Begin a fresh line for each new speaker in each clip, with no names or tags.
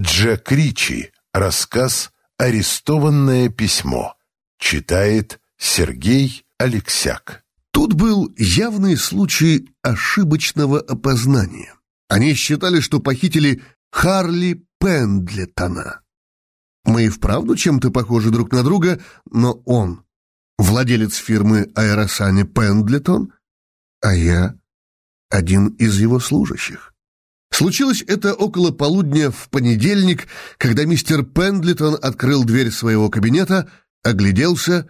Джек Ричи. Рассказ «Арестованное письмо». Читает Сергей Алексяк.
Тут был явный случай ошибочного опознания. Они считали, что похитили Харли Пендлетона. Мы и вправду чем-то похожи друг на друга, но он — владелец фирмы Аэросани Пендлетон, а я — один из его служащих. Случилось это около полудня в понедельник, когда мистер Пендлитон открыл дверь своего кабинета, огляделся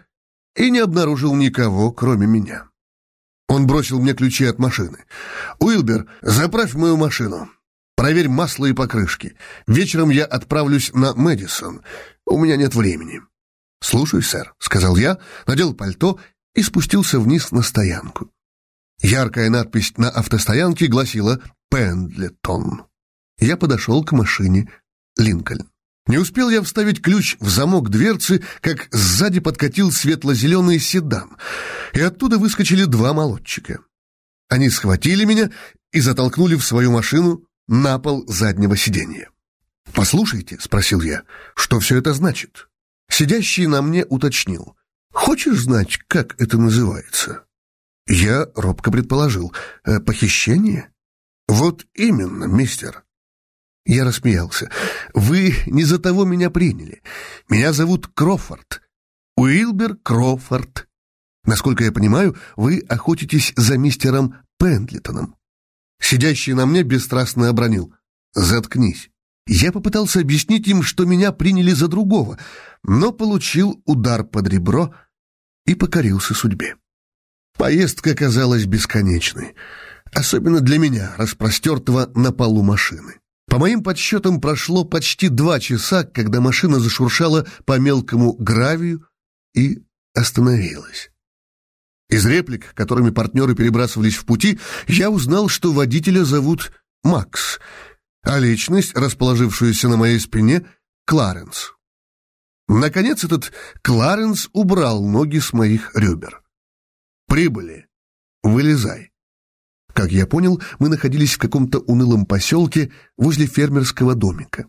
и не обнаружил никого, кроме меня. Он бросил мне ключи от машины. «Уилбер, заправь мою машину. Проверь масло и покрышки. Вечером я отправлюсь на Мэдисон. У меня нет времени». «Слушай, сэр», — сказал я, надел пальто и спустился вниз на стоянку. Яркая надпись на автостоянке гласила Пендлетон. Я подошел к машине Линкольн. Не успел я вставить ключ в замок дверцы, как сзади подкатил светло-зеленый седан, и оттуда выскочили два молодчика. Они схватили меня и затолкнули в свою машину на пол заднего сиденья. «Послушайте», — спросил я, — «что все это значит?» Сидящий на мне уточнил. «Хочешь знать, как это называется?» Я робко предположил. «Э, «Похищение?» «Вот именно, мистер». Я рассмеялся. «Вы не за того меня приняли. Меня зовут Крофорд. Уилбер Крофорд. Насколько я понимаю, вы охотитесь за мистером Пендлитоном». Сидящий на мне бесстрастно обронил. «Заткнись». Я попытался объяснить им, что меня приняли за другого, но получил удар под ребро и покорился судьбе. Поездка казалась бесконечной, особенно для меня, распростертого на полу машины. По моим подсчетам, прошло почти два часа, когда машина зашуршала по мелкому гравию и остановилась. Из реплик, которыми партнеры перебрасывались в пути, я узнал, что водителя зовут Макс, а личность, расположившуюся на моей спине, Кларенс. Наконец этот Кларенс убрал ноги с моих ребер. Прибыли. Вылезай. Как я понял, мы находились в каком-то унылом поселке возле фермерского домика.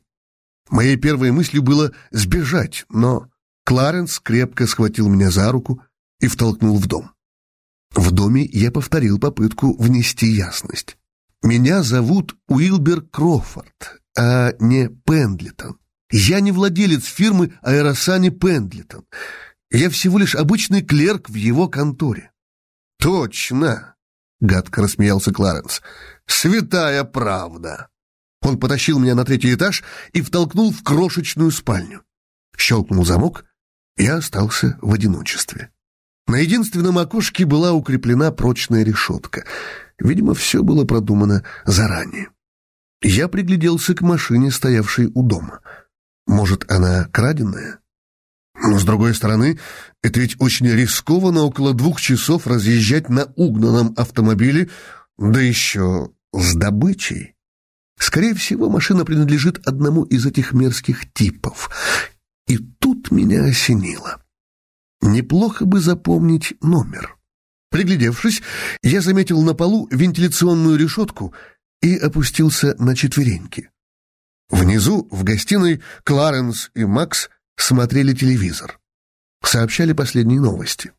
Моей первой мыслью было сбежать, но Кларенс крепко схватил меня за руку и втолкнул в дом. В доме я повторил попытку внести ясность. Меня зовут Уилбер Крофорд, а не Пендлитон. Я не владелец фирмы Аэросани Пендлитон. Я всего лишь обычный клерк в его конторе. «Точно!» — гадко рассмеялся Кларенс. «Святая правда!» Он потащил меня на третий этаж и втолкнул в крошечную спальню. Щелкнул замок, я остался в одиночестве. На единственном окошке была укреплена прочная решетка. Видимо, все было продумано заранее. Я пригляделся к машине, стоявшей у дома. Может, она краденая? Но, с другой стороны, это ведь очень рискованно около двух часов разъезжать на угнанном автомобиле, да еще с добычей. Скорее всего, машина принадлежит одному из этих мерзких типов. И тут меня осенило. Неплохо бы запомнить номер. Приглядевшись, я заметил на полу вентиляционную решетку и опустился на четвереньки. Внизу, в гостиной, Кларенс и Макс – смотрели телевизор. Сообщали последние новости.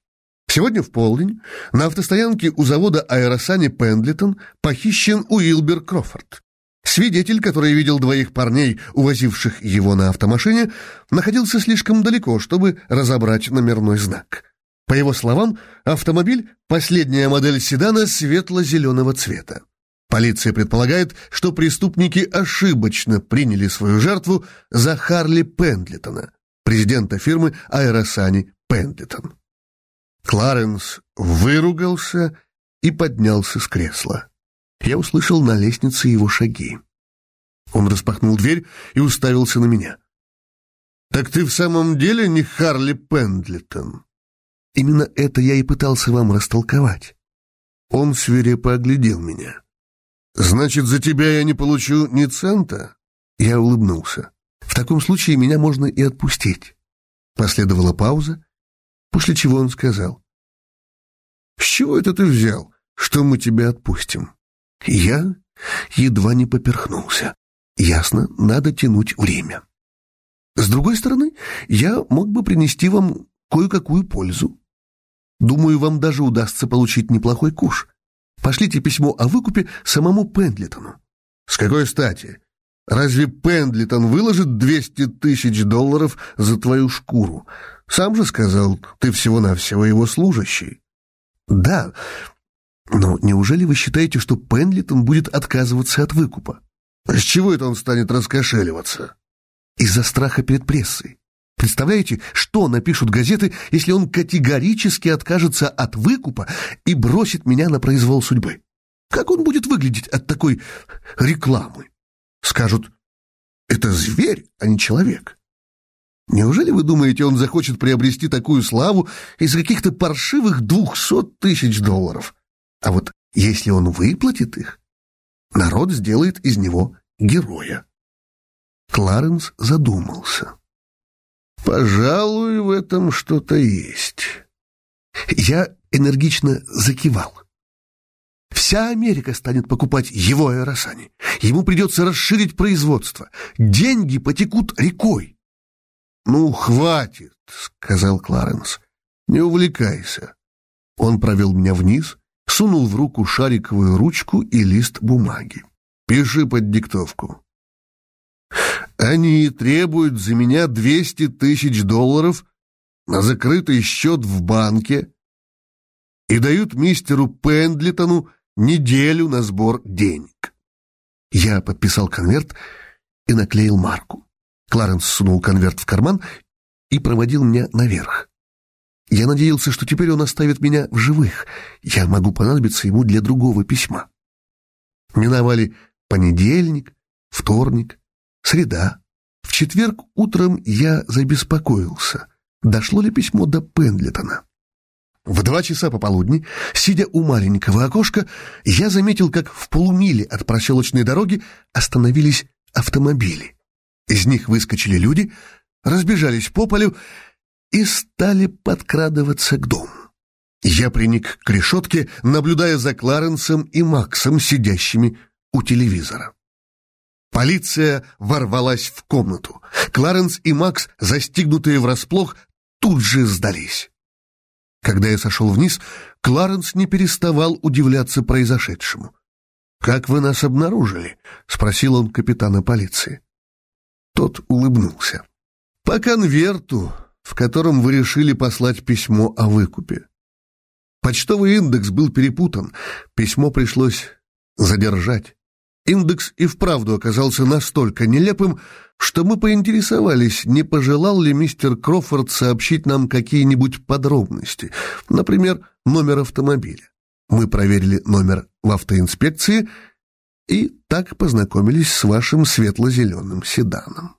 Сегодня в полдень на автостоянке у завода Аэросани Пендлитон похищен Уилбер Крофорд. Свидетель, который видел двоих парней, увозивших его на автомашине, находился слишком далеко, чтобы разобрать номерной знак. По его словам, автомобиль – последняя модель седана светло-зеленого цвета. Полиция предполагает, что преступники ошибочно приняли свою жертву за Харли Пендлитона, президента фирмы Аэросани Пендлитон. Кларенс выругался и поднялся с кресла. Я услышал на лестнице его шаги. Он распахнул дверь и уставился на меня. «Так ты в самом деле не Харли Пендлитон?» «Именно это я и пытался вам растолковать». Он свирепо оглядел меня. «Значит, за тебя я не получу ни цента?» Я улыбнулся. В таком случае меня можно и отпустить. Последовала пауза, после чего он сказал. «С чего это ты взял, что мы тебя отпустим?» Я едва не поперхнулся. Ясно, надо тянуть время. С другой стороны, я мог бы принести вам кое-какую пользу. Думаю, вам даже удастся получить неплохой куш. Пошлите письмо о выкупе самому Пендлитону. С какой стати? Разве Пендлитон выложит 200 тысяч долларов за твою шкуру? Сам же сказал, ты всего-навсего его служащий. Да, но неужели вы считаете, что Пендлитон будет отказываться от выкупа? С чего это он станет раскошеливаться? Из-за страха перед прессой. Представляете, что напишут газеты, если он категорически откажется от выкупа и бросит меня на произвол судьбы? Как он будет выглядеть от такой рекламы? Скажут, это зверь, а не человек. Неужели вы думаете, он захочет приобрести такую славу из каких-то паршивых двухсот тысяч долларов? А вот если он выплатит их, народ сделает из него героя. Кларенс задумался. «Пожалуй, в этом что-то есть». Я энергично закивал. Вся Америка станет покупать его аэросани. Ему придется расширить производство. Деньги потекут рекой. «Ну, хватит», — сказал Кларенс. «Не увлекайся». Он провел меня вниз, сунул в руку шариковую ручку и лист бумаги. «Пиши под диктовку». Они требуют за меня 200 тысяч долларов на закрытый счет в банке и дают мистеру Пендлитону неделю на сбор денег. Я подписал конверт и наклеил марку. Кларенс сунул конверт в карман и проводил меня наверх. Я надеялся, что теперь он оставит меня в живых. Я могу понадобиться ему для другого письма. Миновали понедельник, вторник, среда. В четверг утром я забеспокоился, дошло ли письмо до Пендлетона. В два часа пополудни, сидя у маленького окошка, я заметил, как в полумиле от проселочной дороги остановились автомобили. Из них выскочили люди, разбежались по полю и стали подкрадываться к дому. Я приник к решетке, наблюдая за Кларенсом и Максом, сидящими у телевизора. Полиция ворвалась в комнату. Кларенс и Макс, застигнутые врасплох, тут же сдались. Когда я сошел вниз, Кларенс не переставал удивляться произошедшему. «Как вы нас обнаружили?» — спросил он капитана полиции. Тот улыбнулся. «По конверту, в котором вы решили послать письмо о выкупе. Почтовый индекс был перепутан, письмо пришлось задержать. Индекс и вправду оказался настолько нелепым, что мы поинтересовались, не пожелал ли мистер Крофорд сообщить нам какие-нибудь подробности, например, номер автомобиля. Мы проверили номер в автоинспекции и так познакомились с вашим светло-зеленым седаном.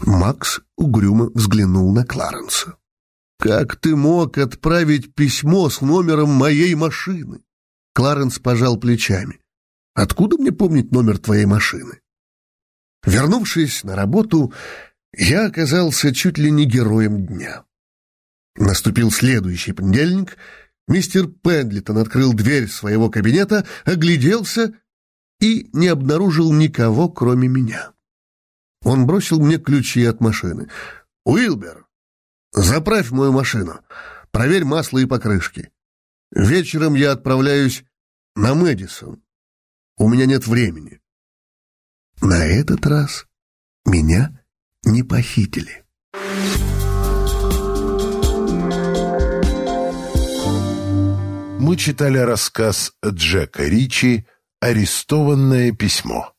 Макс угрюмо взглянул на Кларенса. «Как ты мог отправить письмо с номером моей машины?» Кларенс пожал плечами. Откуда мне помнить номер твоей машины? Вернувшись на работу, я оказался чуть ли не героем дня. Наступил следующий понедельник. Мистер Пендлитон открыл дверь своего кабинета, огляделся и не обнаружил никого, кроме меня. Он бросил мне ключи от машины. «Уилбер, заправь мою машину, проверь масло и покрышки. Вечером я отправляюсь на Мэдисон. У меня нет времени. На этот раз меня не похитили.
Мы читали рассказ Джека Ричи «Арестованное письмо».